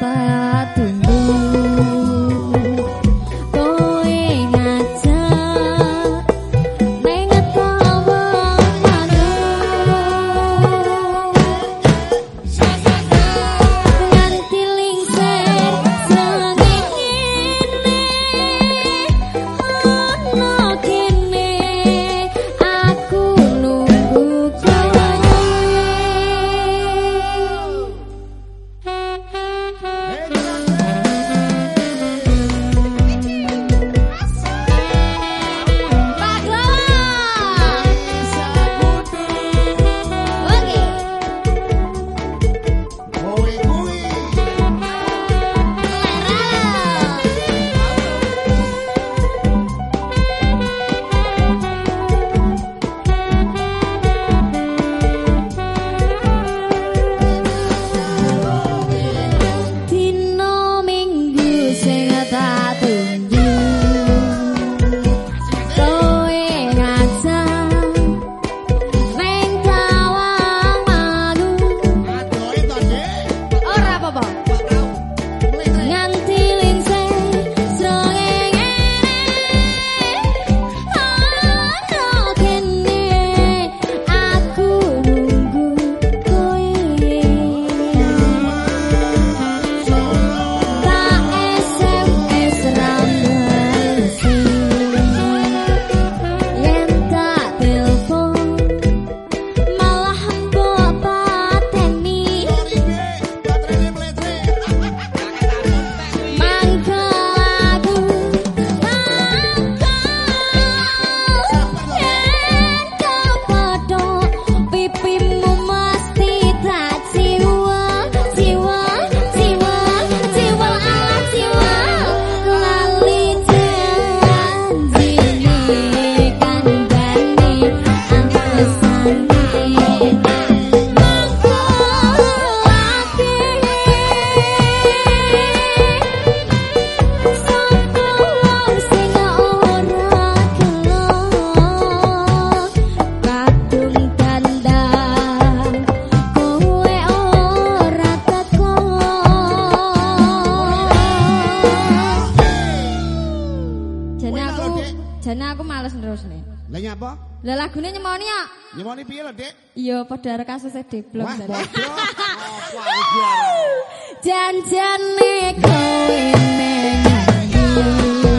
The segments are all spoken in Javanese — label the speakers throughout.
Speaker 1: Bye. males terus nih.
Speaker 2: Lah nyapa?
Speaker 1: Lah lagune nyemoni ya.
Speaker 2: Nyemoni piye lho, Dik?
Speaker 1: Iya, padha arek kasus e. Wah, bodoh. Jan-jan kowe nyanyi.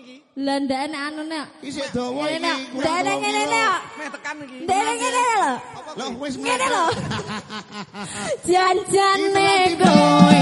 Speaker 3: Iki.
Speaker 1: Lah ndak enak anu nek.
Speaker 2: Isik dawa Ngene iki. Ndak ngene nek.
Speaker 3: Meh tekan iki.
Speaker 1: Ndak enak ngene lho.
Speaker 2: Lah wis Ngene lho.
Speaker 1: Janjane kowe?